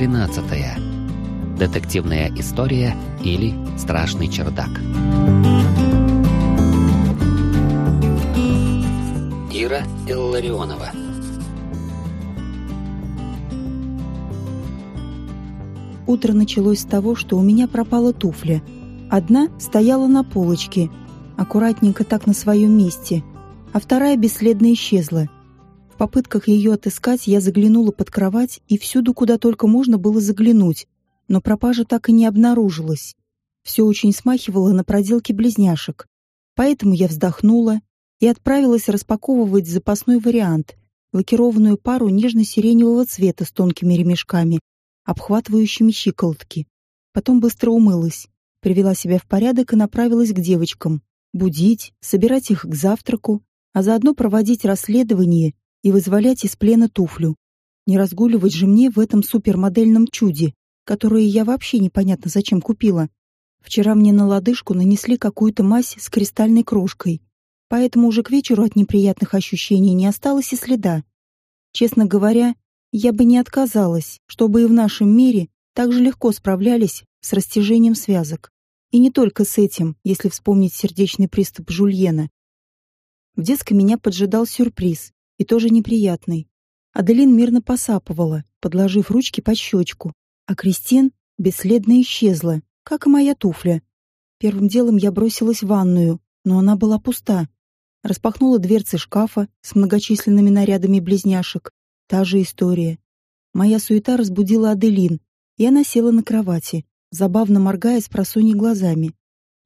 Глава 13. Детективная история или страшный чердак. Ира Илларионова. Утро началось с того, что у меня пропала туфля. Одна стояла на полочке, аккуратненько так на своем месте, а вторая бесследно исчезла. Попытках ее отыскать я заглянула под кровать и всюду, куда только можно было заглянуть, но пропажа так и не обнаружилась. Все очень смахивало на проделки близняшек. Поэтому я вздохнула и отправилась распаковывать запасной вариант — лакированную пару нежно-сиреневого цвета с тонкими ремешками, обхватывающими щиколотки. Потом быстро умылась, привела себя в порядок и направилась к девочкам. Будить, собирать их к завтраку, а заодно проводить расследование и вызволять из плена туфлю. Не разгуливать же мне в этом супермодельном чуде, которое я вообще непонятно зачем купила. Вчера мне на лодыжку нанесли какую-то мазь с кристальной крошкой, поэтому уже к вечеру от неприятных ощущений не осталось и следа. Честно говоря, я бы не отказалась, чтобы и в нашем мире так же легко справлялись с растяжением связок. И не только с этим, если вспомнить сердечный приступ Жульена. В детской меня поджидал сюрприз, и тоже неприятный. Аделин мирно посапывала, подложив ручки под щечку, а Кристин бесследно исчезла, как и моя туфля. Первым делом я бросилась в ванную, но она была пуста. Распахнула дверцы шкафа с многочисленными нарядами близняшек. Та же история. Моя суета разбудила Аделин, и она села на кровати, забавно моргая с просуньей глазами.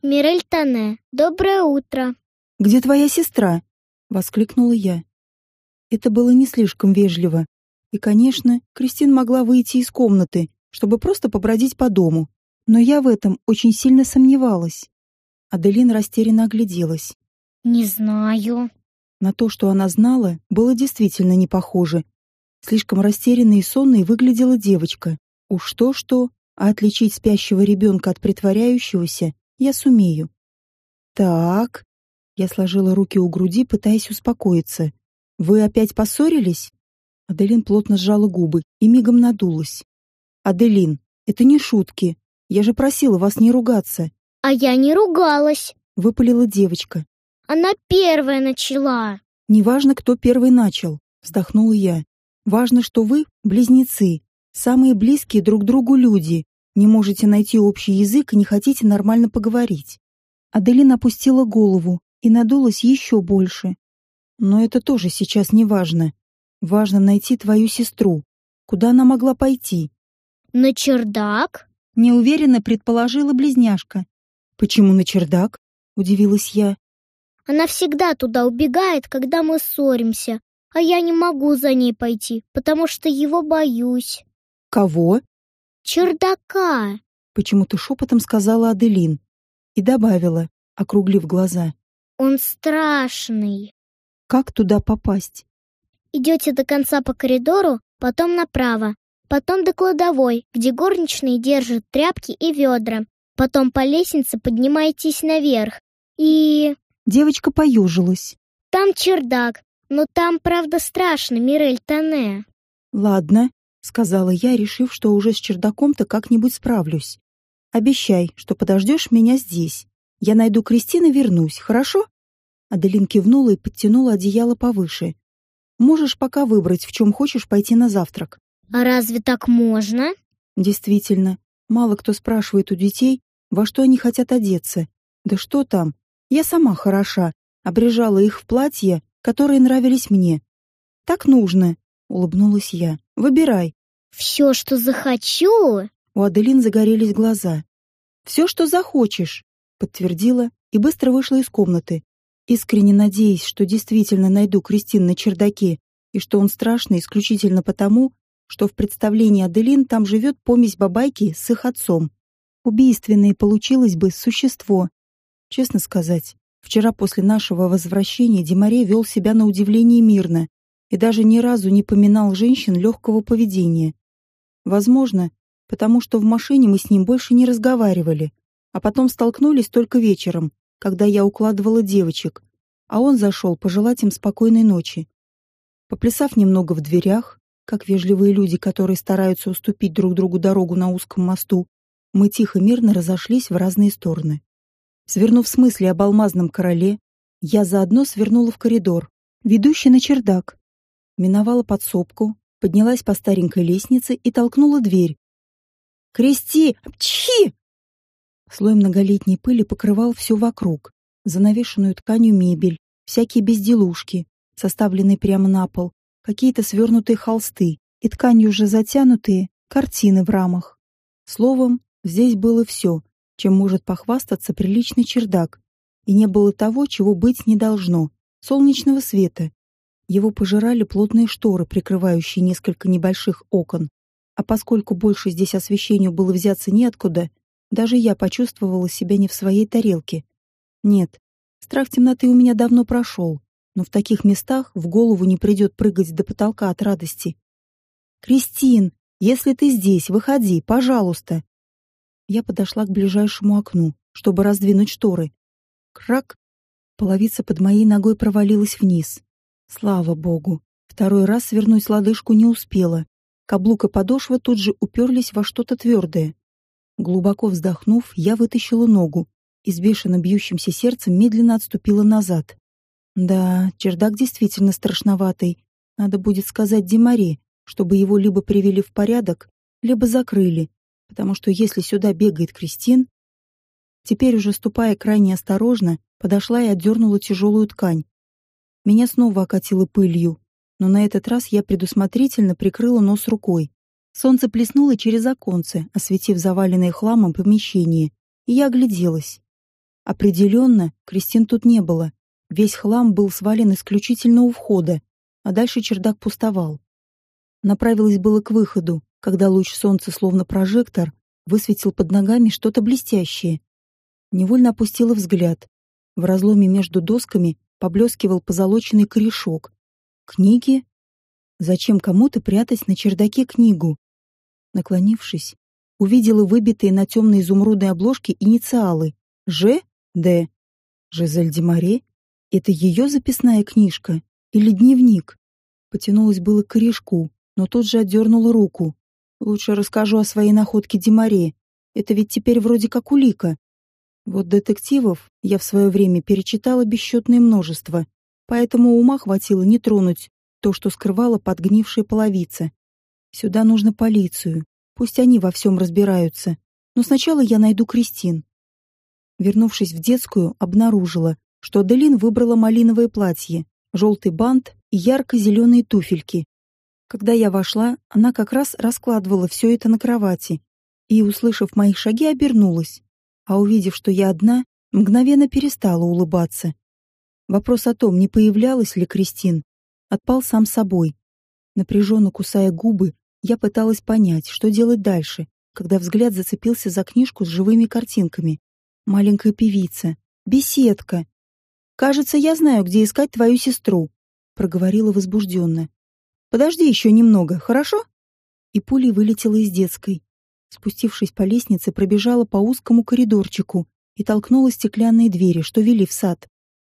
«Мирель Тане, доброе утро!» «Где твоя сестра?» — воскликнула я. Это было не слишком вежливо. И, конечно, Кристин могла выйти из комнаты, чтобы просто побродить по дому. Но я в этом очень сильно сомневалась. Аделин растерянно огляделась. «Не знаю». На то, что она знала, было действительно не похоже. Слишком растерянной и сонной выглядела девочка. Уж то-что, а отличить спящего ребенка от притворяющегося я сумею. «Так...» Я сложила руки у груди, пытаясь успокоиться. «Вы опять поссорились?» Аделин плотно сжала губы и мигом надулась. «Аделин, это не шутки. Я же просила вас не ругаться». «А я не ругалась», — выпалила девочка. «Она первая начала». «Неважно, кто первый начал», — вздохнула я. «Важно, что вы — близнецы, самые близкие друг другу люди, не можете найти общий язык и не хотите нормально поговорить». Аделин опустила голову и надулась еще больше. «Но это тоже сейчас не важно. Важно найти твою сестру. Куда она могла пойти?» «На чердак?» — неуверенно предположила близняшка. «Почему на чердак?» — удивилась я. «Она всегда туда убегает, когда мы ссоримся, а я не могу за ней пойти, потому что его боюсь». «Кого?» «Чердака», — почему-то шепотом сказала Аделин и добавила, округлив глаза. «Он страшный». «Как туда попасть?» «Идете до конца по коридору, потом направо, потом до кладовой, где горничные держат тряпки и ведра, потом по лестнице поднимаетесь наверх и...» Девочка поюжилась. «Там чердак, но там, правда, страшно, Мирель Тане». «Ладно», — сказала я, решив, что уже с чердаком-то как-нибудь справлюсь. «Обещай, что подождешь меня здесь. Я найду Кристину и вернусь, хорошо?» Аделин кивнула и подтянула одеяло повыше. «Можешь пока выбрать, в чем хочешь пойти на завтрак». «А разве так можно?» Действительно, мало кто спрашивает у детей, во что они хотят одеться. Да что там? Я сама хороша, обрежала их в платья, которые нравились мне. Так нужно, улыбнулась я. Выбирай. Все, что захочу. У Аделин загорелись глаза. Все, что захочешь, подтвердила и быстро вышла из комнаты, искренне надеясь, что действительно найду Кристин на чердаке и что он страшный исключительно потому, что в представлении Аделин там живет помесь бабайки с их отцом. Убийственное получилось бы существо. Честно сказать, вчера после нашего возвращения Демаре вел себя на удивление мирно и даже ни разу не поминал женщин легкого поведения. Возможно, потому что в машине мы с ним больше не разговаривали, а потом столкнулись только вечером, когда я укладывала девочек, а он зашел пожелать им спокойной ночи. Поплясав немного в дверях, как вежливые люди, которые стараются уступить друг другу дорогу на узком мосту, мы тихо мирно разошлись в разные стороны. Свернув с мысли об алмазном короле, я заодно свернула в коридор, ведущий на чердак. Миновала подсобку, поднялась по старенькой лестнице и толкнула дверь. «Крести! Чхи!» Слой многолетней пыли покрывал все вокруг, занавешенную тканью мебель, всякие безделушки, составленные прямо на пол, какие-то свернутые холсты и тканью уже затянутые картины в рамах. Словом, здесь было все, чем может похвастаться приличный чердак, и не было того, чего быть не должно — солнечного света. Его пожирали плотные шторы, прикрывающие несколько небольших окон. А поскольку больше здесь освещению было взяться неоткуда, даже я почувствовала себя не в своей тарелке. Нет, страх темноты у меня давно прошел, но в таких местах в голову не придет прыгать до потолка от радости. «Кристин, если ты здесь, выходи, пожалуйста!» Я подошла к ближайшему окну, чтобы раздвинуть шторы. Крак! Половица под моей ногой провалилась вниз. Слава богу! Второй раз свернуть лодыжку не успела. Каблук и подошва тут же уперлись во что-то твердое. Глубоко вздохнув, я вытащила ногу и с бешено бьющимся сердцем медленно отступила назад. Да, чердак действительно страшноватый. Надо будет сказать Димаре, чтобы его либо привели в порядок, либо закрыли, потому что если сюда бегает Кристин... Теперь уже ступая крайне осторожно, подошла и отдернула тяжелую ткань. Меня снова окатило пылью, но на этот раз я предусмотрительно прикрыла нос рукой. Солнце плеснуло через оконце, осветив заваленное хламом помещение, и я огляделась. Определенно, Кристин тут не было. Весь хлам был свален исключительно у входа, а дальше чердак пустовал. Направилась было к выходу, когда луч солнца, словно прожектор, высветил под ногами что-то блестящее. Невольно опустила взгляд. В разломе между досками поблескивал позолоченный корешок. Книги? Зачем кому-то прятать на чердаке книгу? Наклонившись, увидела выбитые на темной изумрудной обложке инициалы Ж. Д. Жизель Демаре? Это ее записная книжка или дневник? Потянулась было к корешку, но тут же отдернула руку. Лучше расскажу о своей находке Демаре. Это ведь теперь вроде как улика. Вот детективов я в свое время перечитала бесчетное множество, поэтому ума хватило не тронуть то, что скрывала подгнившая половица. Сюда нужно полицию. Пусть они во всем разбираются. Но сначала я найду Кристин. Вернувшись в детскую, обнаружила, что Аделин выбрала малиновое платье, желтый бант и ярко-зеленые туфельки. Когда я вошла, она как раз раскладывала все это на кровати и, услышав мои шаги, обернулась, а увидев, что я одна, мгновенно перестала улыбаться. Вопрос о том, не появлялась ли Кристин, отпал сам собой. Напряженно кусая губы, я пыталась понять, что делать дальше, когда взгляд зацепился за книжку с живыми картинками. Маленькая певица. Беседка. «Кажется, я знаю, где искать твою сестру», — проговорила возбужденно. «Подожди еще немного, хорошо?» И пулей вылетела из детской. Спустившись по лестнице, пробежала по узкому коридорчику и толкнула стеклянные двери, что вели в сад.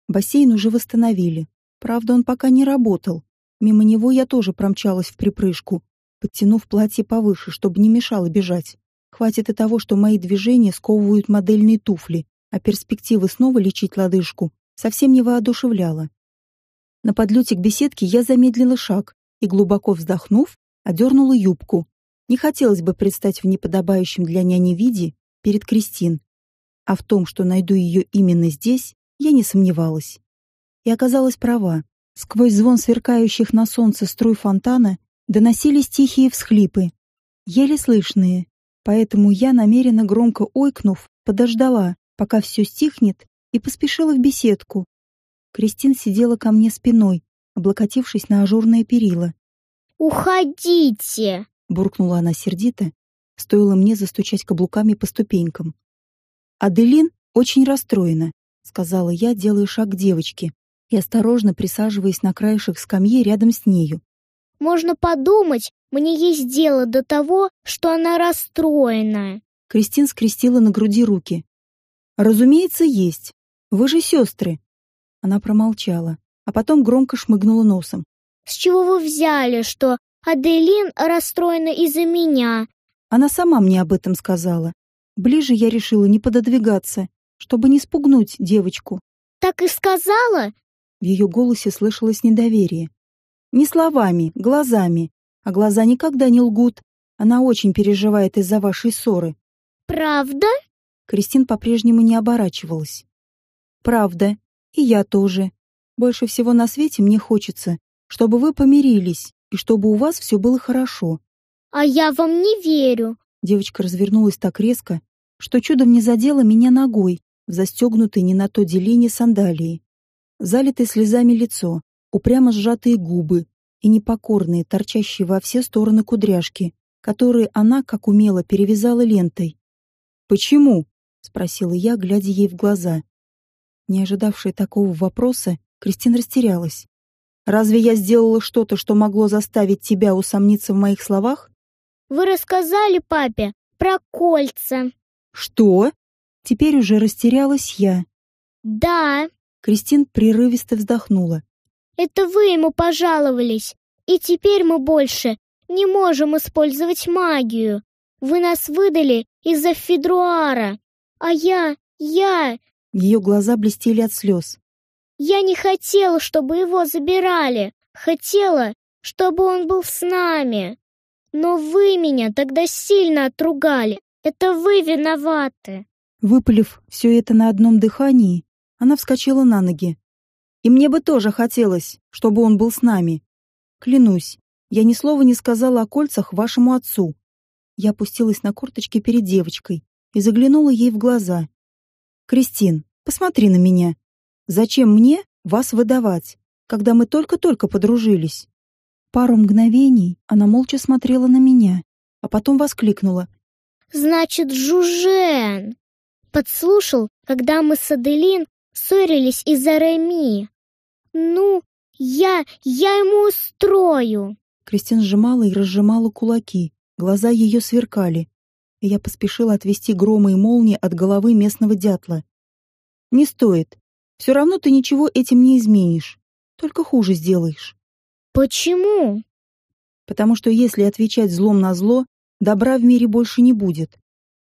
Бассейн уже восстановили. Правда, он пока не работал. Мимо него я тоже промчалась в припрыжку, подтянув платье повыше, чтобы не мешало бежать. Хватит и того, что мои движения сковывают модельные туфли, а перспективы снова лечить лодыжку совсем не воодушевляла. На подлете к беседке я замедлила шаг и, глубоко вздохнув, одернула юбку. Не хотелось бы предстать в неподобающем для няни виде перед Кристин. А в том, что найду ее именно здесь, я не сомневалась. И оказалась права. Сквозь звон сверкающих на солнце струй фонтана доносились тихие всхлипы, еле слышные, поэтому я, намеренно громко ойкнув, подождала, пока все стихнет, и поспешила в беседку. Кристин сидела ко мне спиной, облокотившись на ажурное перила. «Уходите!» — буркнула она сердито, стоило мне застучать каблуками по ступенькам. «Аделин очень расстроена», — сказала я, делая шаг к девочке и осторожно присаживаясь на краешек скамьи рядом с нею. Можно подумать, мне есть дело до того, что она расстроена. Кристин скрестила на груди руки. Разумеется, есть. Вы же сестры. Она промолчала, а потом громко шмыгнула носом. С чего вы взяли, что Аделин расстроена из-за меня. Она сама мне об этом сказала. Ближе я решила не пододвигаться, чтобы не спугнуть девочку. Так и сказала? В ее голосе слышалось недоверие. Не словами, глазами. А глаза никогда не лгут. Она очень переживает из-за вашей ссоры. Правда? Кристин по-прежнему не оборачивалась. Правда. И я тоже. Больше всего на свете мне хочется, чтобы вы помирились и чтобы у вас все было хорошо. А я вам не верю. Девочка развернулась так резко, что чудом не задела меня ногой в застегнутой не на то деление сандалии. Залитое слезами лицо, упрямо сжатые губы и непокорные, торчащие во все стороны кудряшки, которые она, как умело, перевязала лентой. «Почему?» — спросила я, глядя ей в глаза. Не ожидавшая такого вопроса, Кристина растерялась. «Разве я сделала что-то, что могло заставить тебя усомниться в моих словах?» «Вы рассказали папе про кольца». «Что?» Теперь уже растерялась я. «Да». Кристин прерывисто вздохнула. «Это вы ему пожаловались, и теперь мы больше не можем использовать магию. Вы нас выдали из-за Федруара, а я, я...» Ее глаза блестели от слез. «Я не хотела, чтобы его забирали. Хотела, чтобы он был с нами. Но вы меня тогда сильно отругали. Это вы виноваты». Выпалив все это на одном дыхании, она вскочила на ноги. «И мне бы тоже хотелось, чтобы он был с нами. Клянусь, я ни слова не сказала о кольцах вашему отцу». Я опустилась на корточки перед девочкой и заглянула ей в глаза. «Кристин, посмотри на меня. Зачем мне вас выдавать, когда мы только-только подружились?» Пару мгновений она молча смотрела на меня, а потом воскликнула. «Значит, Жужен!» Подслушал, когда мы с Аделин ссорились из-за Реми. Ну, я, я ему устрою. Кристин сжимала и разжимала кулаки. Глаза ее сверкали. И я поспешила отвести громы и молнии от головы местного дятла. Не стоит. Все равно ты ничего этим не изменишь. Только хуже сделаешь. Почему? Потому что если отвечать злом на зло, добра в мире больше не будет.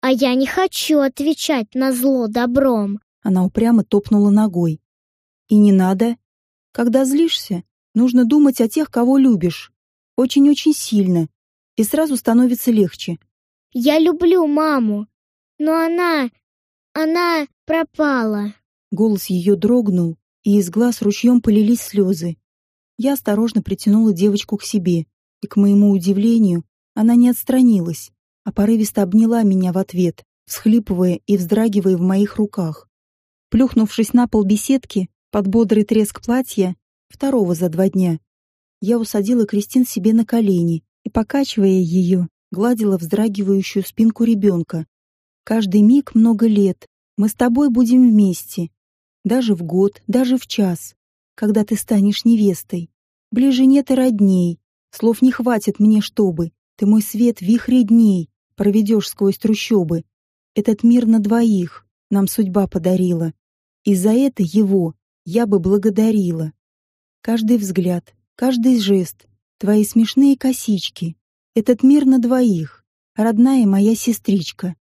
А я не хочу отвечать на зло добром. Она упрямо топнула ногой. И не надо. Когда злишься, нужно думать о тех, кого любишь. Очень-очень сильно. И сразу становится легче. Я люблю маму, но она... она пропала. Голос ее дрогнул, и из глаз ручьем полились слезы. Я осторожно притянула девочку к себе, и, к моему удивлению, она не отстранилась, а порывисто обняла меня в ответ, всхлипывая и вздрагивая в моих руках. Плюхнувшись на пол беседки, под бодрый треск платья, второго за два дня, я усадила Кристин себе на колени и, покачивая ее, гладила вздрагивающую спинку ребенка. «Каждый миг много лет. Мы с тобой будем вместе. Даже в год, даже в час когда ты станешь невестой. Ближе нет и родней. Слов не хватит мне, чтобы. Ты мой свет в вихре дней проведешь сквозь трущобы. Этот мир на двоих нам судьба подарила. И за это его я бы благодарила. Каждый взгляд, каждый жест, твои смешные косички. Этот мир на двоих, родная моя сестричка.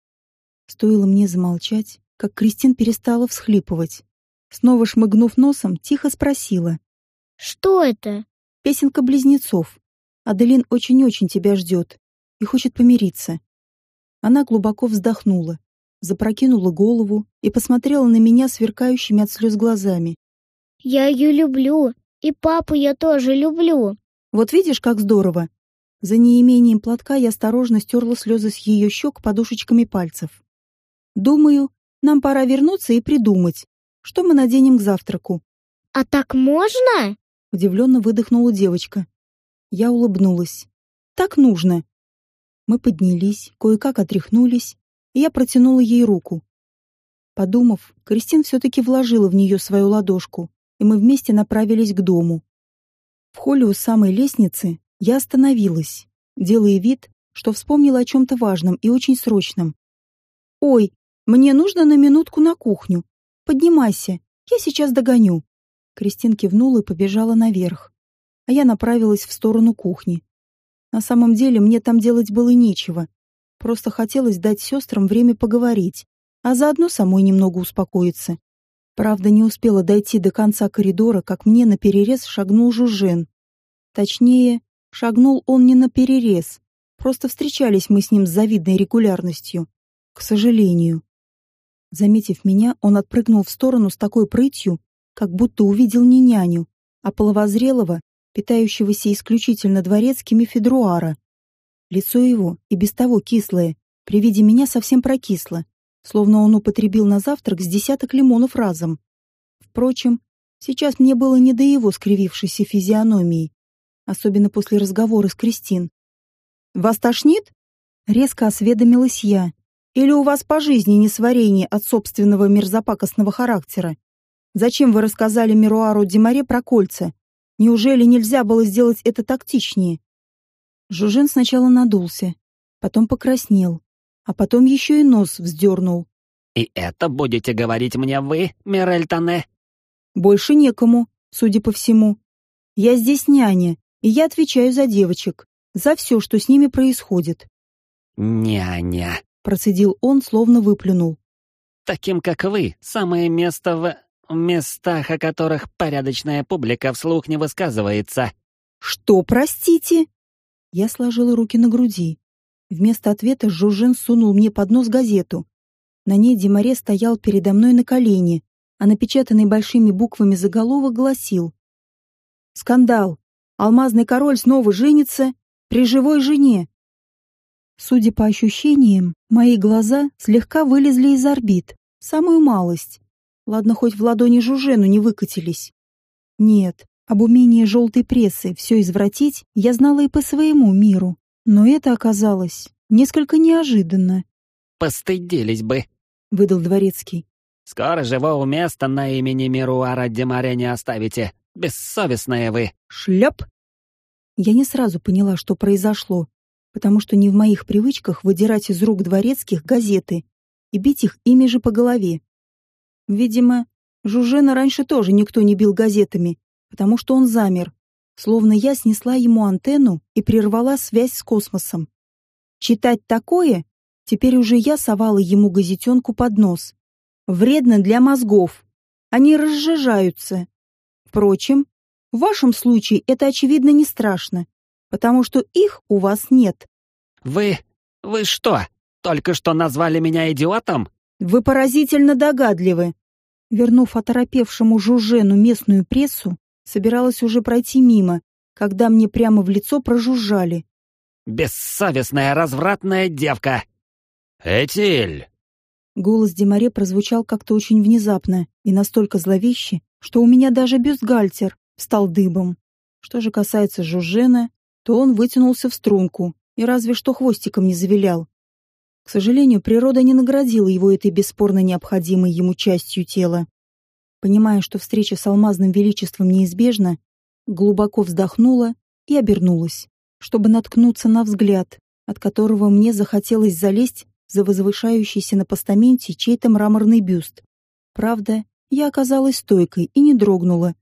Стоило мне замолчать, как Кристин перестала всхлипывать. Снова шмыгнув носом, тихо спросила. «Что это?» «Песенка близнецов. Аделин очень-очень тебя ждет и хочет помириться». Она глубоко вздохнула, запрокинула голову и посмотрела на меня сверкающими от слез глазами. «Я ее люблю, и папу я тоже люблю». «Вот видишь, как здорово!» За неимением платка я осторожно стерла слезы с ее щек подушечками пальцев. «Думаю, нам пора вернуться и придумать, что мы наденем к завтраку?» «А так можно?» — удивленно выдохнула девочка. Я улыбнулась. «Так нужно». Мы поднялись, кое-как отряхнулись, и я протянула ей руку. Подумав, Кристин все-таки вложила в нее свою ладошку, и мы вместе направились к дому. В холле у самой лестницы я остановилась, делая вид, что вспомнила о чем-то важном и очень срочном. «Ой, мне нужно на минутку на кухню. Поднимайся, я сейчас догоню. Кристин кивнула и побежала наверх, а я направилась в сторону кухни. На самом деле мне там делать было нечего. Просто хотелось дать сестрам время поговорить, а заодно самой немного успокоиться. Правда, не успела дойти до конца коридора, как мне на перерез шагнул Жужен. Точнее, шагнул он не на перерез, просто встречались мы с ним с завидной регулярностью. К сожалению. Заметив меня, он отпрыгнул в сторону с такой прытью, как будто увидел не няню, а половозрелого, питающегося исключительно дворецкими федруара. Лицо его, и без того кислое, при виде меня совсем прокисло, словно он употребил на завтрак с десяток лимонов разом. Впрочем, сейчас мне было не до его скривившейся физиономии, особенно после разговора с Кристин. «Вас тошнит?» — резко осведомилась я. «Или у вас по жизни несварение от собственного мерзопакостного характера? Зачем вы рассказали Мируару Демаре про кольца? Неужели нельзя было сделать это тактичнее?» Жужин сначала надулся, потом покраснел, а потом еще и нос вздернул. «И это будете говорить мне вы, Мирель Тане?» «Больше некому, судя по всему. Я здесь няня, и я отвечаю за девочек, за все, что с ними происходит». «Няня», — процедил он, словно выплюнул. «Таким, как вы, самое место в... местах, о которых порядочная публика вслух не высказывается». «Что, простите?» Я сложила руки на груди. Вместо ответа Жужжин сунул мне под нос газету. На ней Демаре стоял передо мной на колени, а напечатанный большими буквами заголовок гласил «Скандал! Алмазный король снова женится при живой жене!» Судя по ощущениям, мои глаза слегка вылезли из орбит, самую малость. Ладно, хоть в ладони Жужену не выкатились. Нет, об умении желтой прессы все извратить я знала и по своему миру. Но это оказалось несколько неожиданно. «Постыдились бы», — выдал дворецкий. «Скоро же вы место на имени Мируара Демаре не оставите. Бессовестные вы». «Шляп!» Я не сразу поняла, что произошло, потому что не в моих привычках выдирать из рук дворецких газеты и бить их ими же по голове. Видимо, Жужена раньше тоже никто не бил газетами, потому что он замер, словно я снесла ему антенну и прервала связь с космосом. Читать такое теперь уже я совала ему газетенку под нос. Вредно для мозгов. Они разжижаются. Впрочем, в вашем случае это, очевидно, не страшно, потому что их у вас нет. «Вы... вы что, только что назвали меня идиотом?» «Вы поразительно догадливы». Вернув оторопевшему Жужену местную прессу, Собиралась уже пройти мимо, когда мне прямо в лицо прожужжали. «Бессовестная развратная девка!» «Этиль!» Голос Демаре прозвучал как-то очень внезапно и настолько зловеще, что у меня даже бюстгальтер стал дыбом. Что же касается Жужжена, то он вытянулся в струнку и разве что хвостиком не завилял. К сожалению, природа не наградила его этой бесспорно необходимой ему частью тела. Понимая, что встреча с алмазным величеством неизбежна, глубоко вздохнула и обернулась, чтобы наткнуться на взгляд, от которого мне захотелось залезть за возвышающийся на постаменте чей-то мраморный бюст. Правда, я оказалась стойкой и не дрогнула,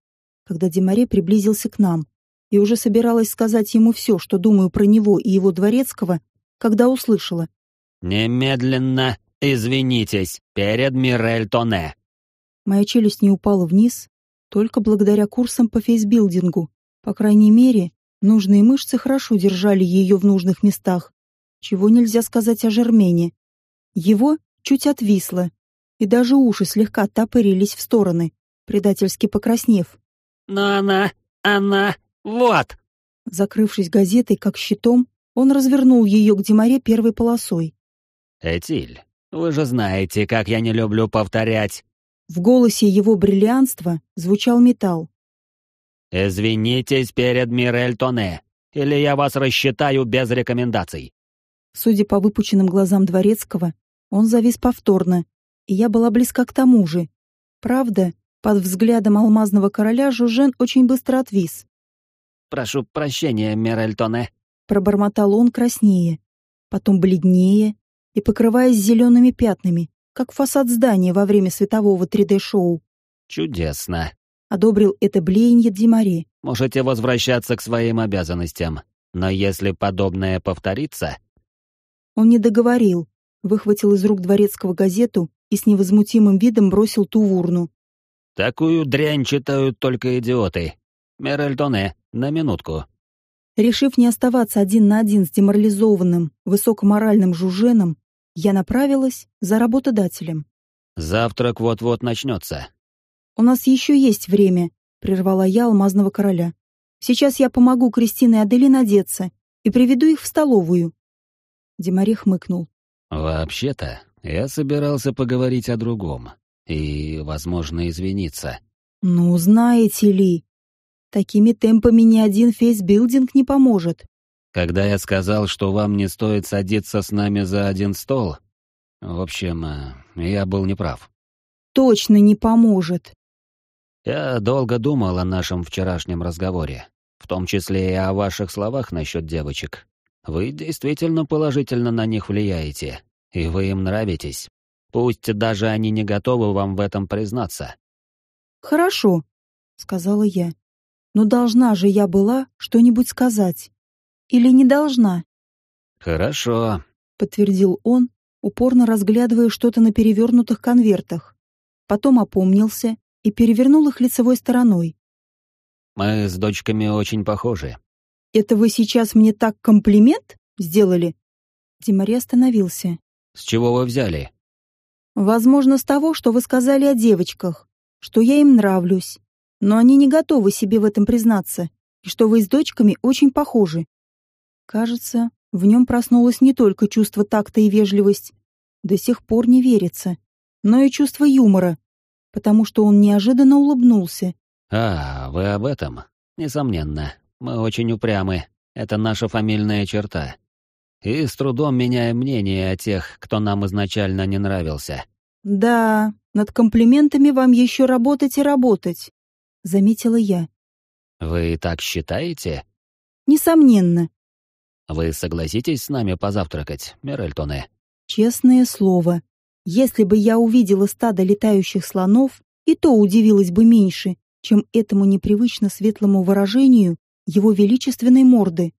когда Демаре приблизился к нам, и уже собиралась сказать ему все, что думаю про него и его дворецкого, когда услышала. «Немедленно извинитесь перед Мирель Тоне». Моя челюсть не упала вниз только благодаря курсам по фейсбилдингу. По крайней мере, нужные мышцы хорошо держали ее в нужных местах. Чего нельзя сказать о Жермене. Его чуть отвисло, и даже уши слегка топырились в стороны, предательски покраснев. «Но она... она... вот!» Закрывшись газетой, как щитом, он развернул ее к Демаре первой полосой. «Этиль, вы же знаете, как я не люблю повторять. В голосе его бриллианства звучал металл. «Извинитесь перед Мирель Тоне, или я вас рассчитаю без рекомендаций». Судя по выпученным глазам Дворецкого, он завис повторно, и я была близка к тому же. Правда, под взглядом алмазного короля Жужен очень быстро отвис. «Прошу прощения, Мирель Тоне», — пробормотал он краснее, потом бледнее и покрываясь зелеными пятнами, как фасад здания во время светового 3D-шоу. «Чудесно», — одобрил это блеяние Димаре. «Можете возвращаться к своим обязанностям. Но если подобное повторится... Он не договорил, выхватил из рук дворецкого газету и с невозмутимым видом бросил ту в урну. Такую дрянь читают только идиоты. Меральтоне, на минутку. Решив не оставаться один на один с деморализованным, высокоморальным жуженом, я направилась за работодателем. «Завтрак вот-вот начнется». «У нас еще есть время», — прервала я алмазного короля. «Сейчас я помогу Кристине и Аделин одеться и приведу их в столовую». Демаре хмыкнул. «Вообще-то, я собирался поговорить о другом и, возможно, извиниться». «Ну, знаете ли, такими темпами ни один фейсбилдинг не поможет. Когда я сказал, что вам не стоит садиться с нами за один стол, в общем, э, я был неправ. Точно не поможет. Я долго думал о нашем вчерашнем разговоре, в том числе и о ваших словах насчет девочек. Вы действительно положительно на них влияете, и вы им нравитесь. Пусть даже они не готовы вам в этом признаться. Хорошо, сказала я. Но должна же я была что-нибудь сказать. Или не должна? Хорошо, подтвердил он, упорно разглядывая что-то на перевернутых конвертах. Потом опомнился и перевернул их лицевой стороной. Мы с дочками очень похожи. Это вы сейчас мне так комплимент сделали? Димари остановился. С чего вы взяли? Возможно, с того, что вы сказали о девочках, что я им нравлюсь, но они не готовы себе в этом признаться, и что вы с дочками очень похожи. Кажется, в нем проснулось не только чувство такта и вежливость, до сих пор не верится, но и чувство юмора, потому что он неожиданно улыбнулся. «А, вы об этом? Несомненно. Мы очень упрямы. Это наша фамильная черта. И с трудом меняем мнение о тех, кто нам изначально не нравился». «Да, над комплиментами вам еще работать и работать», — заметила я. «Вы так считаете?» «Несомненно. Вы согласитесь с нами позавтракать, Мирельтоне? Честное слово, если бы я увидела стадо летающих слонов, и то удивилась бы меньше, чем этому непривычно светлому выражению его величественной морды.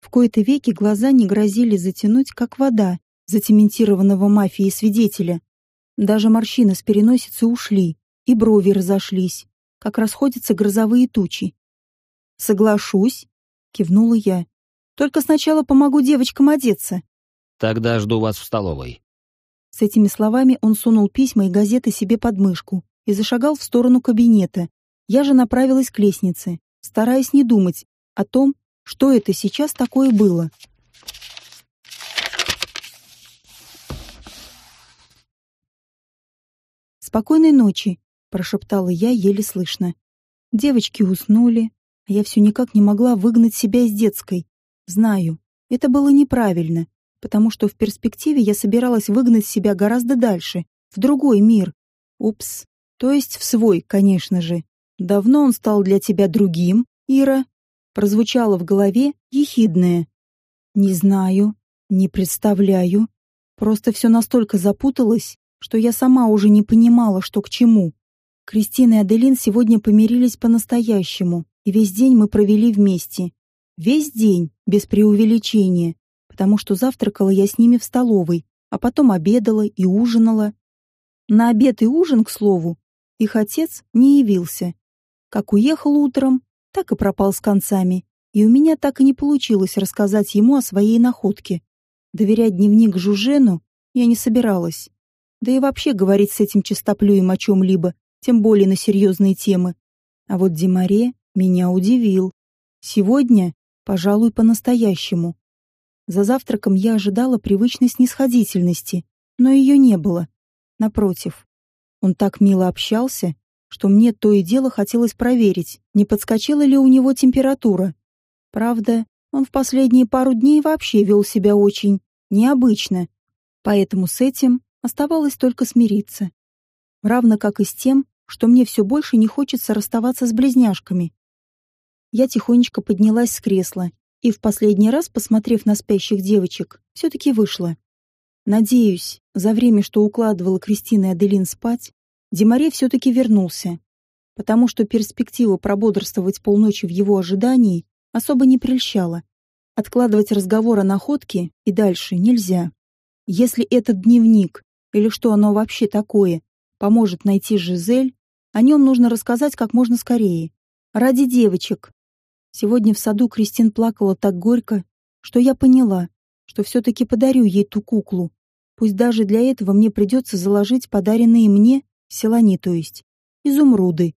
В кои-то веки глаза не грозили затянуть, как вода, зацементированного мафией свидетеля. Даже морщины с переносицы ушли, и брови разошлись, как расходятся грозовые тучи. «Соглашусь», — кивнула я. Только сначала помогу девочкам одеться. Тогда жду вас в столовой. С этими словами он сунул письма и газеты себе под мышку и зашагал в сторону кабинета. Я же направилась к лестнице, стараясь не думать о том, что это сейчас такое было. «Спокойной ночи», — прошептала я еле слышно. Девочки уснули, а я все никак не могла выгнать себя из детской. Знаю, это было неправильно, потому что в перспективе я собиралась выгнать себя гораздо дальше, в другой мир. Упс. То есть в свой, конечно же. Давно он стал для тебя другим, Ира? Прозвучало в голове ехидное. Не знаю, не представляю. Просто все настолько запуталось, что я сама уже не понимала, что к чему. Кристина и Аделин сегодня помирились по-настоящему, и весь день мы провели вместе. Весь день, без преувеличения, потому что завтракала я с ними в столовой, а потом обедала и ужинала. На обед и ужин, к слову, их отец не явился. Как уехал утром, так и пропал с концами, и у меня так и не получилось рассказать ему о своей находке. Доверять дневник Жужену я не собиралась. Да и вообще говорить с этим чистоплюем о чем-либо, тем более на серьезные темы. А вот Демаре меня удивил. Сегодня Пожалуй, по-настоящему. За завтраком я ожидала привычной снисходительности, но ее не было. Напротив, он так мило общался, что мне то и дело хотелось проверить, не подскочила ли у него температура. Правда, он в последние пару дней вообще вел себя очень необычно, поэтому с этим оставалось только смириться. Равно как и с тем, что мне все больше не хочется расставаться с близняшками. Я тихонечко поднялась с кресла и в последний раз, посмотрев на спящих девочек, все-таки вышла. Надеюсь, за время, что укладывала Кристина и Аделин спать, Демаре все-таки вернулся, потому что перспектива прободрствовать полночи в его ожидании особо не прельщала. Откладывать разговор о находке и дальше нельзя. Если этот дневник, или что оно вообще такое, поможет найти Жизель, о нем нужно рассказать как можно скорее. Ради девочек. Сегодня в саду Кристин плакала так горько, что я поняла, что все-таки подарю ей ту куклу. Пусть даже для этого мне придется заложить подаренные мне, селани то есть, изумруды.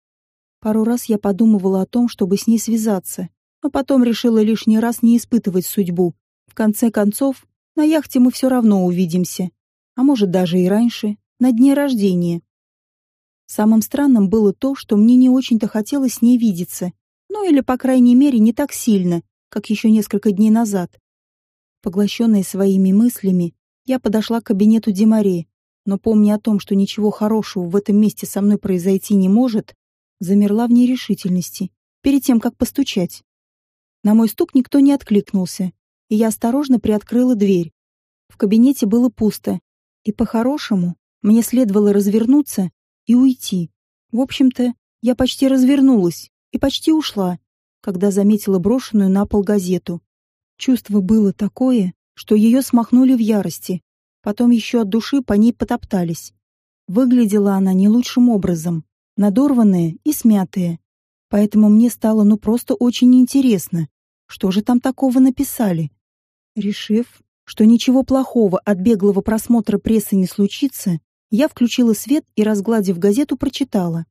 Пару раз я подумывала о том, чтобы с ней связаться, но потом решила лишний раз не испытывать судьбу. В конце концов, на яхте мы все равно увидимся. А может, даже и раньше, на дне рождения. Самым странным было то, что мне не очень-то хотелось с ней видеться. Ну или, по крайней мере, не так сильно, как еще несколько дней назад. Поглощенная своими мыслями, я подошла к кабинету Демаре, но, помня о том, что ничего хорошего в этом месте со мной произойти не может, замерла в нерешительности, перед тем, как постучать. На мой стук никто не откликнулся, и я осторожно приоткрыла дверь. В кабинете было пусто, и по-хорошему мне следовало развернуться и уйти. В общем-то, я почти развернулась и почти ушла, когда заметила брошенную на пол газету. Чувство было такое, что ее смахнули в ярости, потом еще от души по ней потоптались. Выглядела она не лучшим образом, надорванная и смятая, Поэтому мне стало ну просто очень интересно, что же там такого написали. Решив, что ничего плохого от беглого просмотра прессы не случится, я включила свет и, разгладив газету, прочитала.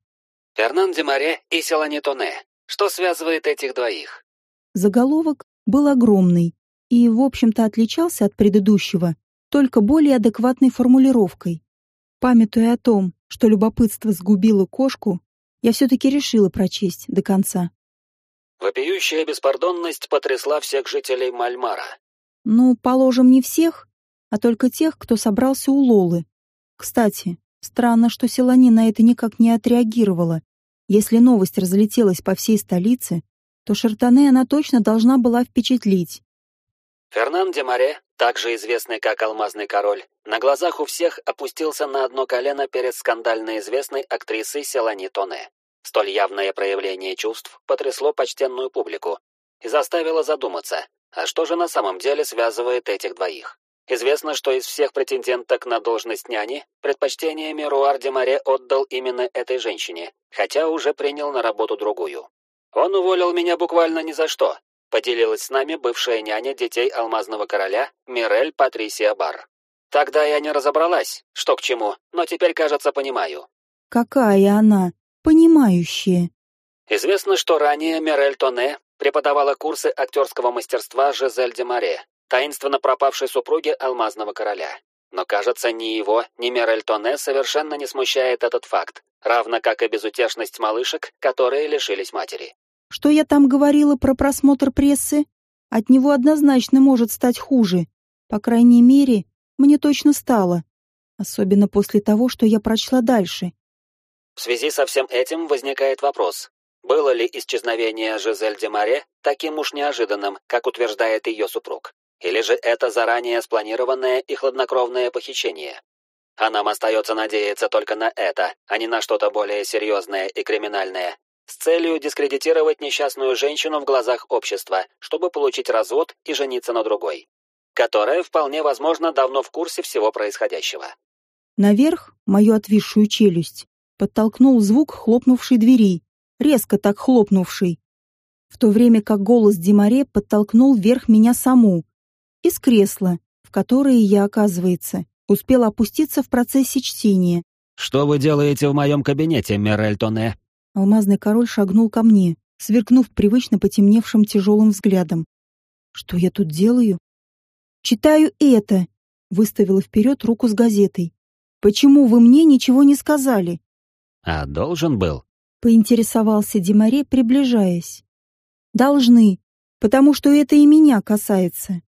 «Фернан де Море и Селани Тоне. Что связывает этих двоих?» Заголовок был огромный и, в общем-то, отличался от предыдущего, только более адекватной формулировкой. Памятуя о том, что любопытство сгубило кошку, я все-таки решила прочесть до конца. Вопиющая беспардонность потрясла всех жителей Мальмара. Ну, положим, не всех, а только тех, кто собрался у Лолы. Кстати, странно, что Селани на это никак не отреагировала. Если новость разлетелась по всей столице, то Шартане она точно должна была впечатлить. Фернан де Море, также известный как Алмазный Король, на глазах у всех опустился на одно колено перед скандально известной актрисой Селани Тоне. Столь явное проявление чувств потрясло почтенную публику и заставило задуматься, а что же на самом деле связывает этих двоих? Известно, что из всех претенденток на должность няни предпочтение Мируар де Море отдал именно этой женщине, хотя уже принял на работу другую. Он уволил меня буквально ни за что, поделилась с нами бывшая няня детей Алмазного Короля Мирель Патрисия Бар. Тогда я не разобралась, что к чему, но теперь, кажется, понимаю. Какая она, понимающая. Известно, что ранее Мирель Тоне преподавала курсы актерского мастерства Жизель де Море, таинственно пропавшей супруге Алмазного Короля. Но, кажется, ни его, ни Мирель Тоне совершенно не смущает этот факт, равно как и безутешность малышек, которые лишились матери. Что я там говорила про просмотр прессы? От него однозначно может стать хуже. По крайней мере, мне точно стало. Особенно после того, что я прочла дальше. В связи со всем этим возникает вопрос. Было ли исчезновение Жизель де Море таким уж неожиданным, как утверждает ее супруг? Или же это заранее спланированное и хладнокровное похищение? А нам остается надеяться только на это, а не на что-то более серьезное и криминальное, с целью дискредитировать несчастную женщину в глазах общества, чтобы получить развод и жениться на другой, которая, вполне возможно, давно в курсе всего происходящего. Наверх мою отвисшую челюсть подтолкнул звук хлопнувшей двери, резко так хлопнувшей, в то время как голос Демаре подтолкнул вверх меня саму, из кресла, в которое я, оказывается, успела опуститься в процессе чтения. «Что вы делаете в моем кабинете, Мирель Тоне?» Алмазный король шагнул ко мне, сверкнув привычно потемневшим тяжелым взглядом. «Что я тут делаю?» «Читаю это!» — выставила вперед руку с газетой. «Почему вы мне ничего не сказали?» «А должен был?» — поинтересовался Демаре, приближаясь. «Должны, потому что это и меня касается».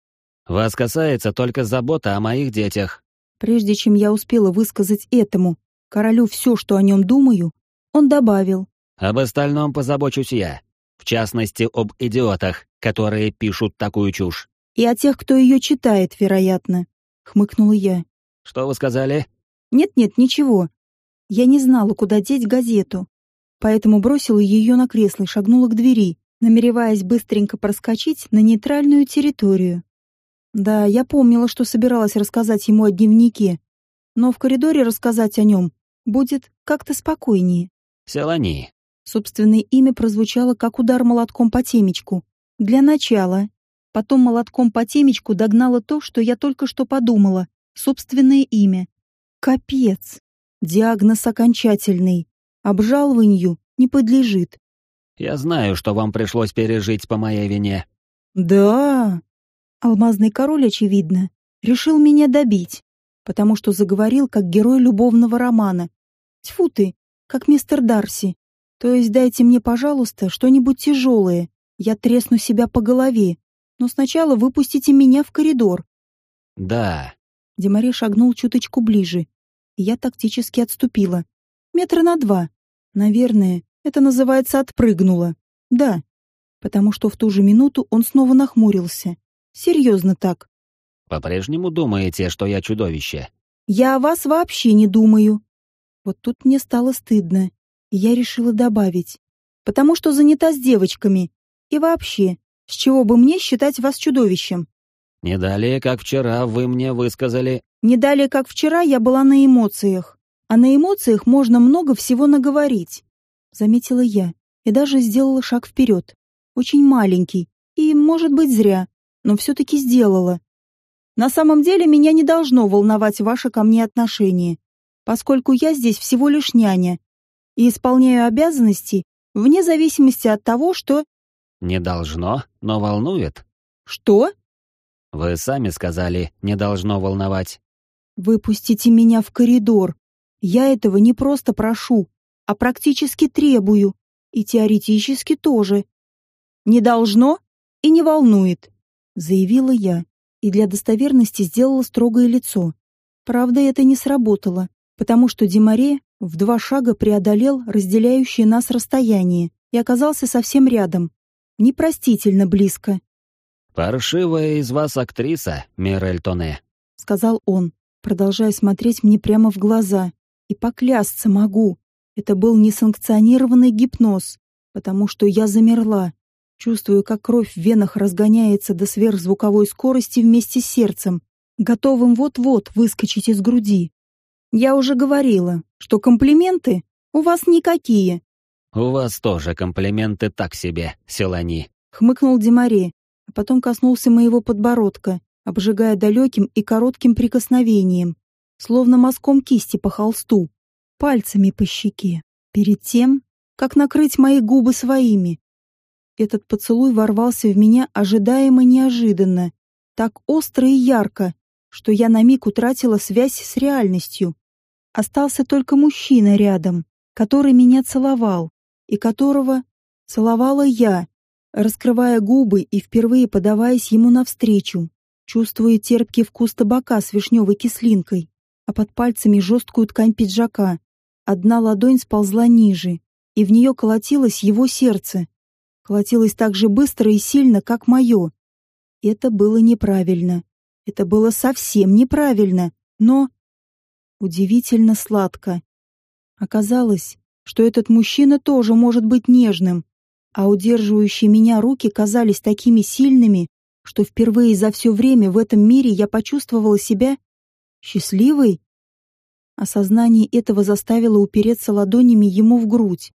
«Вас касается только забота о моих детях». Прежде чем я успела высказать этому королю все, что о нем думаю, он добавил. Об остальном позабочусь я. В частности, об идиотах, которые пишут такую чушь. И о тех, кто ее читает, вероятно. Хмыкнула я. Что вы сказали? Нет-нет, ничего. Я не знала, куда деть газету. Поэтому бросила ее на кресло и шагнула к двери, намереваясь быстренько проскочить на нейтральную территорию. Да, я помнила, что собиралась рассказать ему о дневнике, но в коридоре рассказать о нем будет как-то спокойнее. Селани. Собственное имя прозвучало как удар молотком по темечку. Для начала. Потом молотком по темечку догнало то, что я только что подумала. Собственное имя. Капец. Диагноз окончательный. Обжалованию не подлежит. Я знаю, что вам пришлось пережить по моей вине. Да. Алмазный король, очевидно, решил меня добить, потому что заговорил как герой любовного романа. Тьфу ты, как мистер Дарси. То есть дайте мне, пожалуйста, что-нибудь тяжелое. Я тресну себя по голове. Но сначала выпустите меня в коридор. Да. Демаре шагнул чуточку ближе. И я тактически отступила. Метра на два. Наверное, это называется отпрыгнула. Да. Потому что в ту же минуту он снова нахмурился. Серьезно так. По-прежнему думаете, что я чудовище? Я о вас вообще не думаю. Вот тут мне стало стыдно, и я решила добавить. Потому что занята с девочками. И вообще, с чего бы мне считать вас чудовищем? Не далее, как вчера, вы мне высказали... Не далее, как вчера, я была на эмоциях. А на эмоциях можно много всего наговорить. Заметила я и даже сделала шаг вперед. Очень маленький. И, может быть, зря но все-таки сделала. На самом деле меня не должно волновать ваше ко мне отношение, поскольку я здесь всего лишь няня и исполняю обязанности вне зависимости от того, что... Не должно, но волнует. Что? Вы сами сказали, не должно волновать. Выпустите меня в коридор. Я этого не просто прошу, а практически требую. И теоретически тоже. Не должно и не волнует заявила я и для достоверности сделала строгое лицо. Правда, это не сработало, потому что Демаре в два шага преодолел разделяющее нас расстояние и оказался совсем рядом. Непростительно близко. «Паршивая из вас актриса, Мирель Тоне», — сказал он, продолжая смотреть мне прямо в глаза. И поклясться могу. Это был несанкционированный гипноз, потому что я замерла, Чувствую, как кровь в венах разгоняется до сверхзвуковой скорости вместе с сердцем, готовым вот-вот выскочить из груди. Я уже говорила, что комплименты у вас никакие. У вас тоже комплименты так себе, Селани. Хмыкнул Демаре, а потом коснулся моего подбородка, обжигая далеким и коротким прикосновением, словно мазком кисти по холсту, пальцами по щеке, перед тем, как накрыть мои губы своими. Этот поцелуй ворвался в меня ожидаемо неожиданно, так остро и ярко, что я на миг утратила связь с реальностью. Остался только мужчина рядом, который меня целовал, и которого целовала я, раскрывая губы и впервые подаваясь ему навстречу, чувствуя терпкий вкус табака с вишневой кислинкой, а под пальцами жесткую ткань пиджака. Одна ладонь сползла ниже, и в нее колотилось его сердце, колотилось так же быстро и сильно, как мое. Это было неправильно. Это было совсем неправильно, но удивительно сладко. Оказалось, что этот мужчина тоже может быть нежным, а удерживающие меня руки казались такими сильными, что впервые за все время в этом мире я почувствовала себя счастливой. Осознание этого заставило упереться ладонями ему в грудь.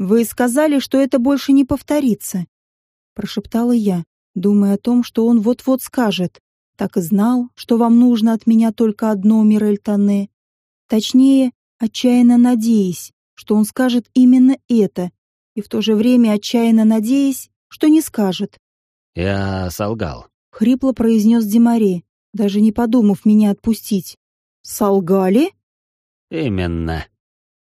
«Вы сказали, что это больше не повторится», — прошептала я, думая о том, что он вот-вот скажет. Так и знал, что вам нужно от меня только одно, Мирель Тане. Точнее, отчаянно надеясь, что он скажет именно это, и в то же время отчаянно надеясь, что не скажет. «Я солгал», — хрипло произнес Демаре, даже не подумав меня отпустить. «Солгали?» «Именно»,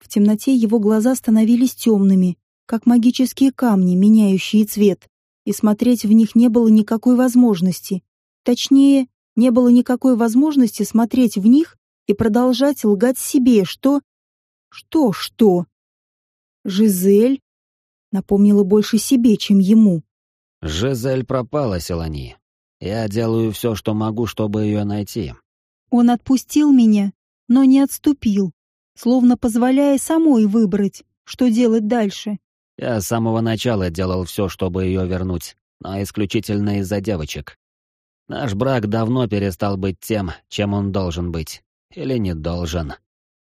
в темноте его глаза становились темными, как магические камни, меняющие цвет, и смотреть в них не было никакой возможности. Точнее, не было никакой возможности смотреть в них и продолжать лгать себе, что... Что, что? Жизель напомнила больше себе, чем ему. «Жизель пропала, Селани. Я делаю все, что могу, чтобы ее найти». Он отпустил меня, но не отступил словно позволяя самой выбрать, что делать дальше. Я с самого начала делал все, чтобы ее вернуть, но исключительно из-за девочек. Наш брак давно перестал быть тем, чем он должен быть. Или не должен.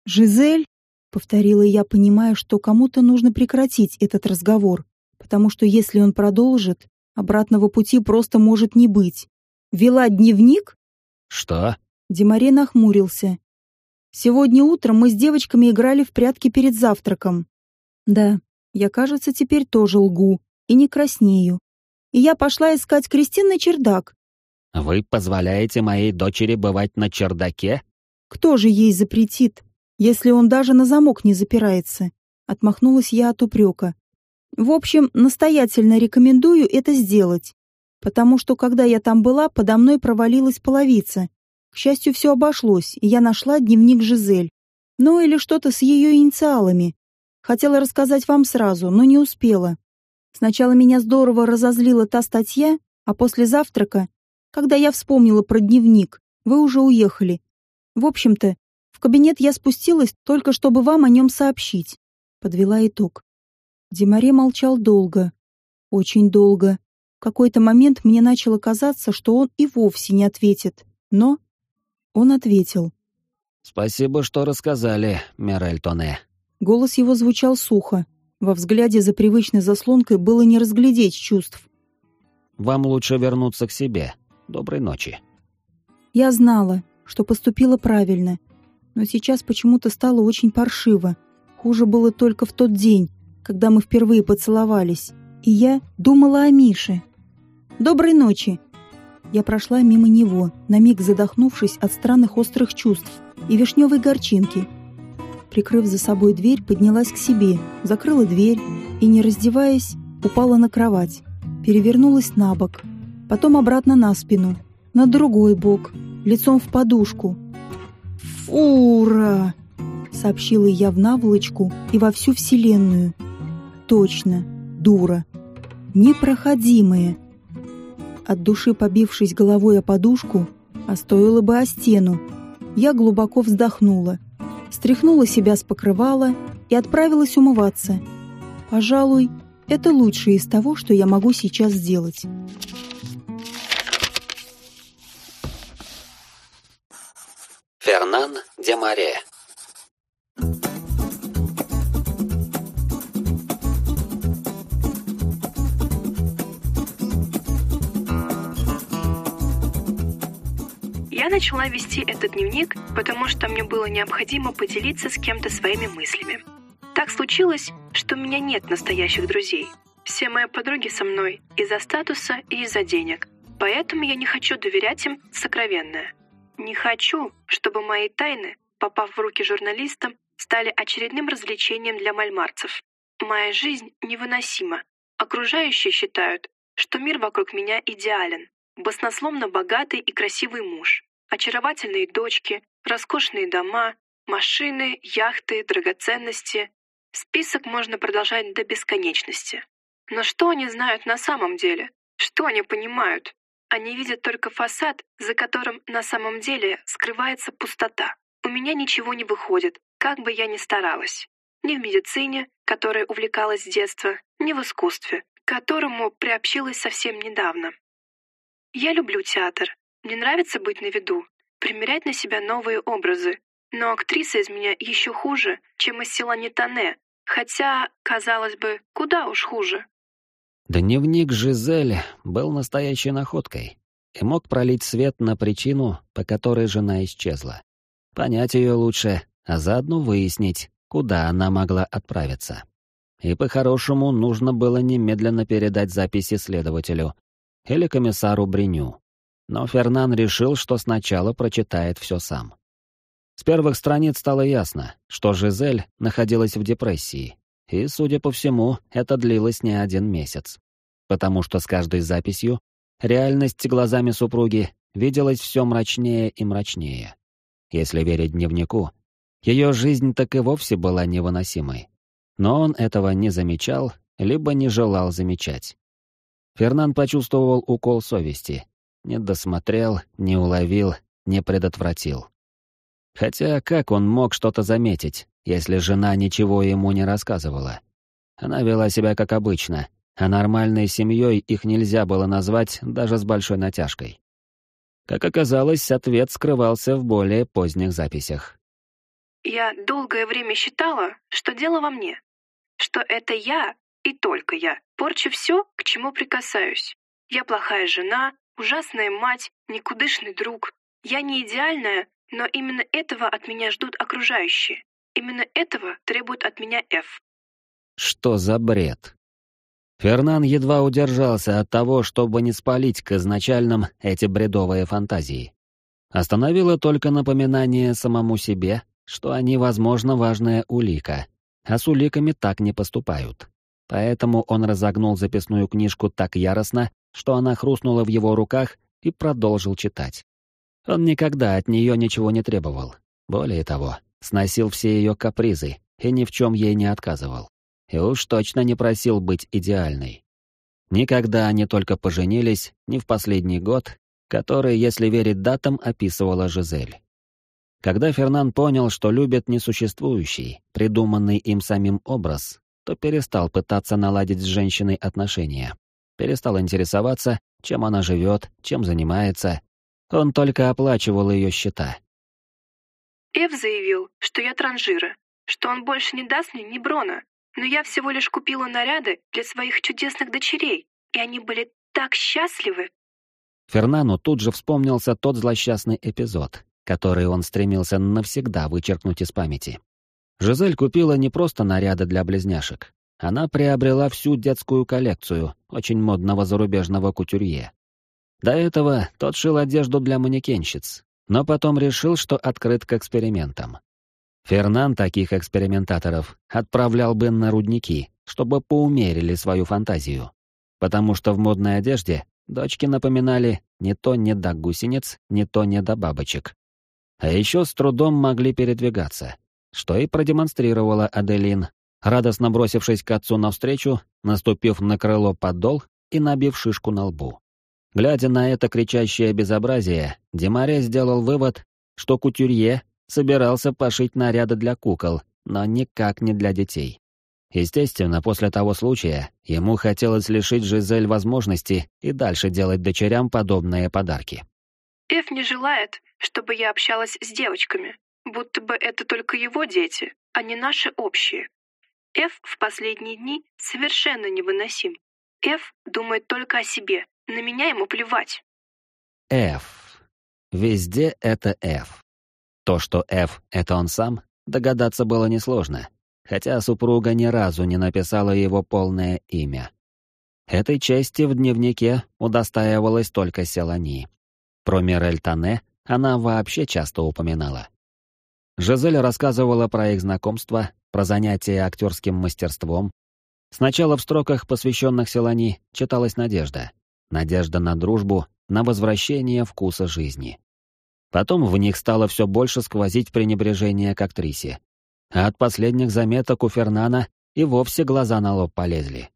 «Жизель?» — повторила я, понимая, что кому-то нужно прекратить этот разговор, потому что если он продолжит, обратного пути просто может не быть. «Вела дневник?» «Что?» Демаре нахмурился. «Сегодня утром мы с девочками играли в прятки перед завтраком. Да, я, кажется, теперь тоже лгу и не краснею. И я пошла искать Кристин на чердак. Вы позволяете моей дочери бывать на чердаке? Кто же ей запретит, если он даже на замок не запирается? Отмахнулась я от упрека. В общем, настоятельно рекомендую это сделать, потому что когда я там была, подо мной провалилась половица. К счастью, все обошлось, и я нашла дневник Жизель. Ну или что-то с ее инициалами. Хотела рассказать вам сразу, но не успела. Сначала меня здорово разозлила та статья, а после завтрака, когда я вспомнила про дневник, вы уже уехали. В общем-то, в кабинет я спустилась только чтобы вам о нем сообщить. Подвела итог. Демаре молчал долго. Очень долго. В какой-то момент мне начало казаться, что он и вовсе не ответит. Но он ответил. «Спасибо, что рассказали, Мирель Тоне». Голос его звучал сухо. Во взгляде за привычной заслонкой было не разглядеть чувств. «Вам лучше вернуться к себе. Доброй ночи». Я знала, что поступила правильно, но сейчас почему-то стало очень паршиво. Хуже было только в тот день, когда мы впервые поцеловались, и я думала о Мише. «Доброй ночи!» Я прошла мимо него, на миг задохнувшись от странных острых чувств и вишневой горчинки — Прикрыв за собой дверь, поднялась к себе, закрыла дверь и, не раздеваясь, упала на кровать. Перевернулась на бок, потом обратно на спину, на другой бок, лицом в подушку. «Фура!» — сообщила я в наволочку и во всю вселенную. «Точно, дура. Непроходимая». От души побившись головой о подушку, а стоило бы о стену, я глубоко вздохнула — стряхнула себя с покрывала и отправилась умываться. Пожалуй, это лучшее из того, что я могу сейчас сделать. Фернан Демаре Я начала вести этот дневник, потому что мне было необходимо поделиться с кем-то своими мыслями. Так случилось, что у меня нет настоящих друзей. Все мои подруги со мной из-за статуса и из-за денег. Поэтому я не хочу доверять им сокровенное. Не хочу, чтобы мои тайны, попав в руки журналистам, стали очередным развлечением для мальмарцев. Моя жизнь невыносима. Окружающие считают, что мир вокруг меня идеален. Баснословно богатый и красивый муж, очаровательные дочки, роскошные дома, машины, яхты, драгоценности. Список можно продолжать до бесконечности. Но что они знают на самом деле? Что они понимают? Они видят только фасад, за которым на самом деле скрывается пустота. У меня ничего не выходит, как бы я ни старалась. Ни в медицине, которой увлекалась с детства, ни в искусстве, к которому приобщилась совсем недавно. Я люблю театр, мне нравится быть на виду, примерять на себя новые образы. Но актриса из меня еще хуже, чем из села Нетане, хотя, казалось бы, куда уж хуже. Дневник Жизель был настоящей находкой и мог пролить свет на причину, по которой жена исчезла. Понять ее лучше, а заодно выяснить, куда она могла отправиться. И по-хорошему нужно было немедленно передать записи следователю или комиссару Бриню. Но Фернан решил, что сначала прочитает все сам. С первых страниц стало ясно, что Жизель находилась в депрессии, и, судя по всему, это длилось не один месяц. Потому что с каждой записью реальность глазами супруги виделась все мрачнее и мрачнее. Если верить дневнику, ее жизнь так и вовсе была невыносимой. Но он этого не замечал, либо не желал замечать. Фернан почувствовал укол совести не досмотрел, не уловил, не предотвратил. Хотя как он мог что-то заметить, если жена ничего ему не рассказывала? Она вела себя как обычно, а нормальной семьей их нельзя было назвать даже с большой натяжкой. Как оказалось, ответ скрывался в более поздних записях. Я долгое время считала, что дело во мне, что это я и только я порчу все, к чему прикасаюсь. Я плохая жена, ужасная мать, никудышный друг. Я не идеальная, но именно этого от меня ждут окружающие. Именно этого требует от меня Ф. Что за бред? Фернан едва удержался от того, чтобы не спалить к изначальным эти бредовые фантазии. Остановило только напоминание самому себе, что они, возможно, важная улика, а с уликами так не поступают. Поэтому он разогнул записную книжку так яростно, что она хрустнула в его руках и продолжил читать. Он никогда от нее ничего не требовал. Более того, сносил все ее капризы и ни в чем ей не отказывал. И уж точно не просил быть идеальной. Никогда они только поженились, не в последний год, который, если верить датам, описывала Жизель. Когда Фернан понял, что любит несуществующий, придуманный им самим образ, то перестал пытаться наладить с женщиной отношения. Перестал интересоваться, чем она живет, чем занимается. Он только оплачивал ее счета. Эв заявил, что я транжира, что он больше не даст мне ни брона, но я всего лишь купила наряды для своих чудесных дочерей, и они были так счастливы. Фернану тут же вспомнился тот злосчастный эпизод, который он стремился навсегда вычеркнуть из памяти. Жизель купила не просто наряды для близняшек. Она приобрела всю детскую коллекцию очень модного зарубежного кутюрье. До этого тот шил одежду для манекенщиц, но потом решил, что открыт к экспериментам. Фернан таких экспериментаторов отправлял бы на рудники, чтобы поумерили свою фантазию. Потому что в модной одежде дочки напоминали не то не до гусениц, не то не до бабочек. А еще с трудом могли передвигаться, что и продемонстрировала Аделин, радостно бросившись к отцу навстречу, наступив на крыло подол и набив шишку на лбу. Глядя на это кричащее безобразие, Демаре сделал вывод, что кутюрье собирался пошить наряды для кукол, но никак не для детей. Естественно, после того случая ему хотелось лишить Жизель возможности и дальше делать дочерям подобные подарки. Эф не желает, чтобы я общалась с девочками, будто бы это только его дети, а не наши общие. Эф в последние дни совершенно невыносим. Эф думает только о себе, на меня ему плевать. Эф. Везде это Эф. То, что Эф — это он сам, догадаться было несложно, хотя супруга ни разу не написала его полное имя. Этой части в дневнике удостаивалась только Селани. Про Мирель Тане она вообще часто упоминала. Жизель рассказывала про их знакомство, про занятия актерским мастерством. Сначала в строках, посвященных Селани, читалась надежда. Надежда на дружбу, на возвращение вкуса жизни. Потом в них стало все больше сквозить пренебрежение к актрисе. А от последних заметок у Фернана и вовсе глаза на лоб полезли.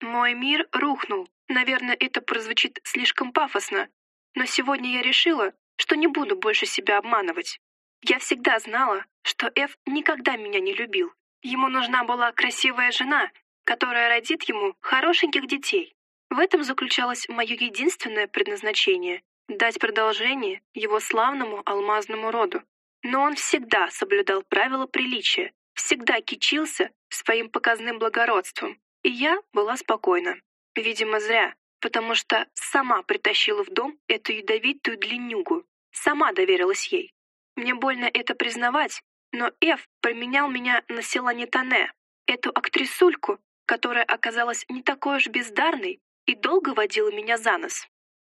«Мой мир рухнул. Наверное, это прозвучит слишком пафосно. Но сегодня я решила, что не буду больше себя обманывать. Я всегда знала, что Эф никогда меня не любил. Ему нужна была красивая жена, которая родит ему хорошеньких детей. В этом заключалось мое единственное предназначение — дать продолжение его славному алмазному роду. Но он всегда соблюдал правила приличия, всегда кичился своим показным благородством, и я была спокойна. Видимо, зря, потому что сама притащила в дом эту ядовитую длиннюгу, сама доверилась ей. Мне больно это признавать, но Эв променял меня на Селанитане, эту актрисульку, которая оказалась не такой уж бездарной и долго водила меня за нос.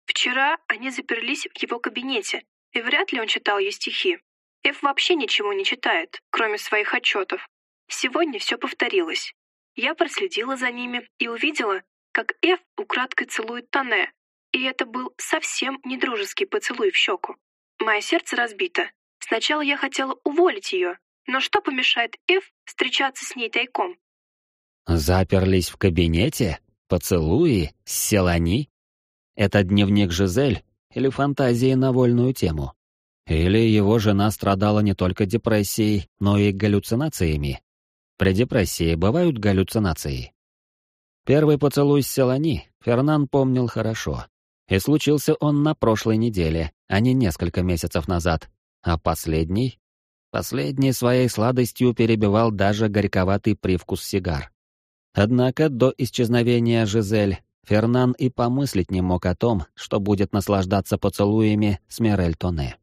Вчера они заперлись в его кабинете, и вряд ли он читал ей стихи. Эв вообще ничего не читает, кроме своих отчетов. Сегодня все повторилось. Я проследила за ними и увидела, как Эв украдкой целует Тане, и это был совсем не дружеский поцелуй в щеку. Мое сердце разбито, Сначала я хотела уволить ее, но что помешает Эв встречаться с ней тайком? Заперлись в кабинете? Поцелуи? С Это дневник Жизель или фантазии на вольную тему? Или его жена страдала не только депрессией, но и галлюцинациями? При депрессии бывают галлюцинации. Первый поцелуй с Селани Фернан помнил хорошо. И случился он на прошлой неделе, а не несколько месяцев назад. А последний? Последний своей сладостью перебивал даже горьковатый привкус сигар. Однако до исчезновения Жизель Фернан и помыслить не мог о том, что будет наслаждаться поцелуями с Мирель Тоне.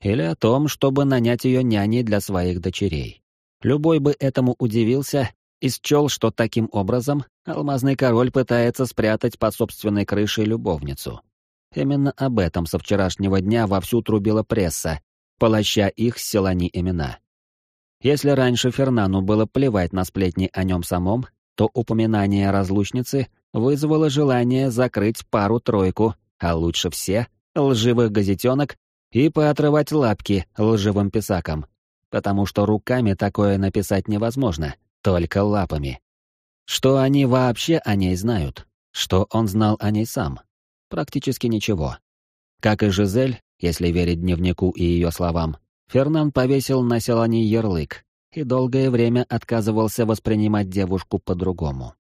Или о том, чтобы нанять ее няней для своих дочерей. Любой бы этому удивился и счел, что таким образом алмазный король пытается спрятать под собственной крышей любовницу. Именно об этом со вчерашнего дня вовсю трубила пресса, полоща их с селани имена. Если раньше Фернану было плевать на сплетни о нем самом, то упоминание разлучницы вызвало желание закрыть пару-тройку, а лучше все, лживых газетенок и поотрывать лапки лживым писакам, потому что руками такое написать невозможно, только лапами. Что они вообще о ней знают? Что он знал о ней сам? Практически ничего. Как и Жизель, если верить дневнику и ее словам, Фернан повесил на Селани ярлык и долгое время отказывался воспринимать девушку по-другому.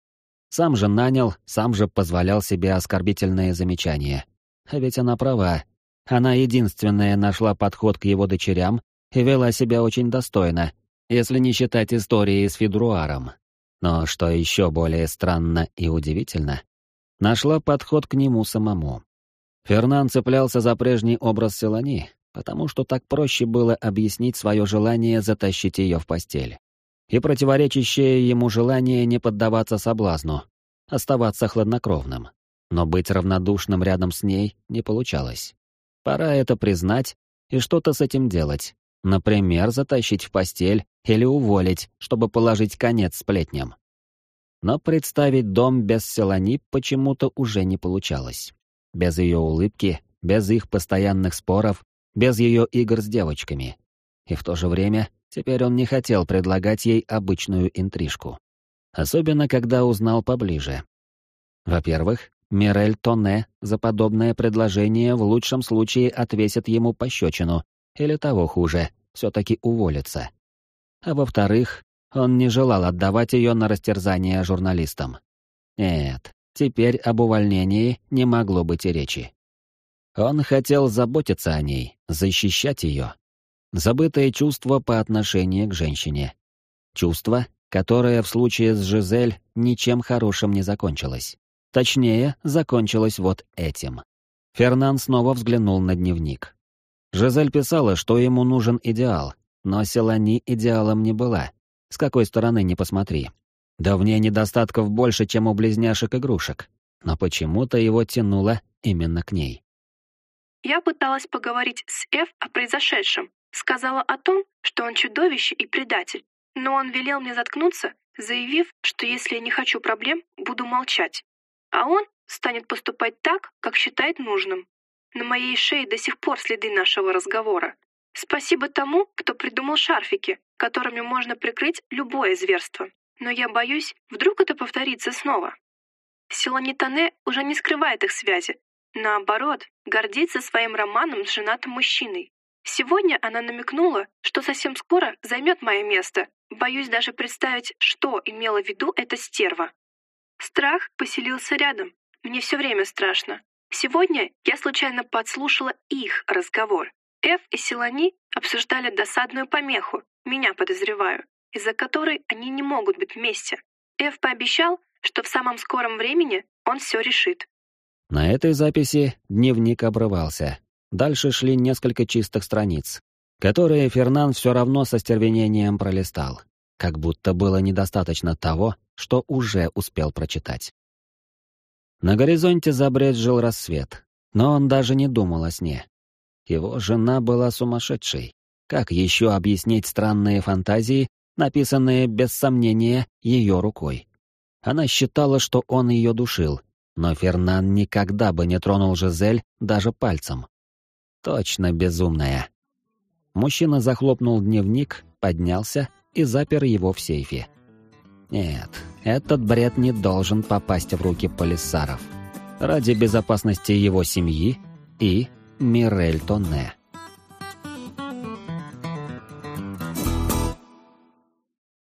Сам же нанял, сам же позволял себе оскорбительные замечания. А ведь она права. Она единственная нашла подход к его дочерям и вела себя очень достойно, если не считать истории с Федруаром. Но что еще более странно и удивительно, нашла подход к нему самому. Фернан цеплялся за прежний образ Селани, потому что так проще было объяснить свое желание затащить ее в постель. И противоречащее ему желание не поддаваться соблазну, оставаться хладнокровным. Но быть равнодушным рядом с ней не получалось. Пора это признать и что-то с этим делать. Например, затащить в постель или уволить, чтобы положить конец сплетням. Но представить дом без Селани почему-то уже не получалось без ее улыбки, без их постоянных споров, без ее игр с девочками. И в то же время теперь он не хотел предлагать ей обычную интрижку. Особенно, когда узнал поближе. Во-первых, Мирель Тоне за подобное предложение в лучшем случае отвесит ему пощечину, или того хуже, все-таки уволится. А во-вторых, он не желал отдавать ее на растерзание журналистам. Нет, Теперь об увольнении не могло быть и речи. Он хотел заботиться о ней, защищать ее. Забытое чувство по отношению к женщине. Чувство, которое в случае с Жизель ничем хорошим не закончилось. Точнее, закончилось вот этим. Фернан снова взглянул на дневник. Жизель писала, что ему нужен идеал, но Селани идеалом не была. С какой стороны не посмотри. Да в ней недостатков больше, чем у близняшек-игрушек. Но почему-то его тянуло именно к ней. Я пыталась поговорить с Эф о произошедшем. Сказала о том, что он чудовище и предатель. Но он велел мне заткнуться, заявив, что если я не хочу проблем, буду молчать. А он станет поступать так, как считает нужным. На моей шее до сих пор следы нашего разговора. Спасибо тому, кто придумал шарфики, которыми можно прикрыть любое зверство но я боюсь, вдруг это повторится снова. Силанитане уже не скрывает их связи. Наоборот, гордится своим романом с женатым мужчиной. Сегодня она намекнула, что совсем скоро займет мое место. Боюсь даже представить, что имела в виду эта стерва. Страх поселился рядом. Мне все время страшно. Сегодня я случайно подслушала их разговор. Эф и Силани обсуждали досадную помеху, меня подозреваю из-за которой они не могут быть вместе. Эв пообещал, что в самом скором времени он все решит. На этой записи дневник обрывался. Дальше шли несколько чистых страниц, которые Фернан все равно со стервенением пролистал, как будто было недостаточно того, что уже успел прочитать. На горизонте забрезжил рассвет, но он даже не думал о сне. Его жена была сумасшедшей. Как еще объяснить странные фантазии, написанные без сомнения ее рукой. Она считала, что он ее душил, но Фернан никогда бы не тронул Жизель даже пальцем. Точно безумная. Мужчина захлопнул дневник, поднялся и запер его в сейфе. Нет, этот бред не должен попасть в руки полисаров. Ради безопасности его семьи и Мирель Тонне.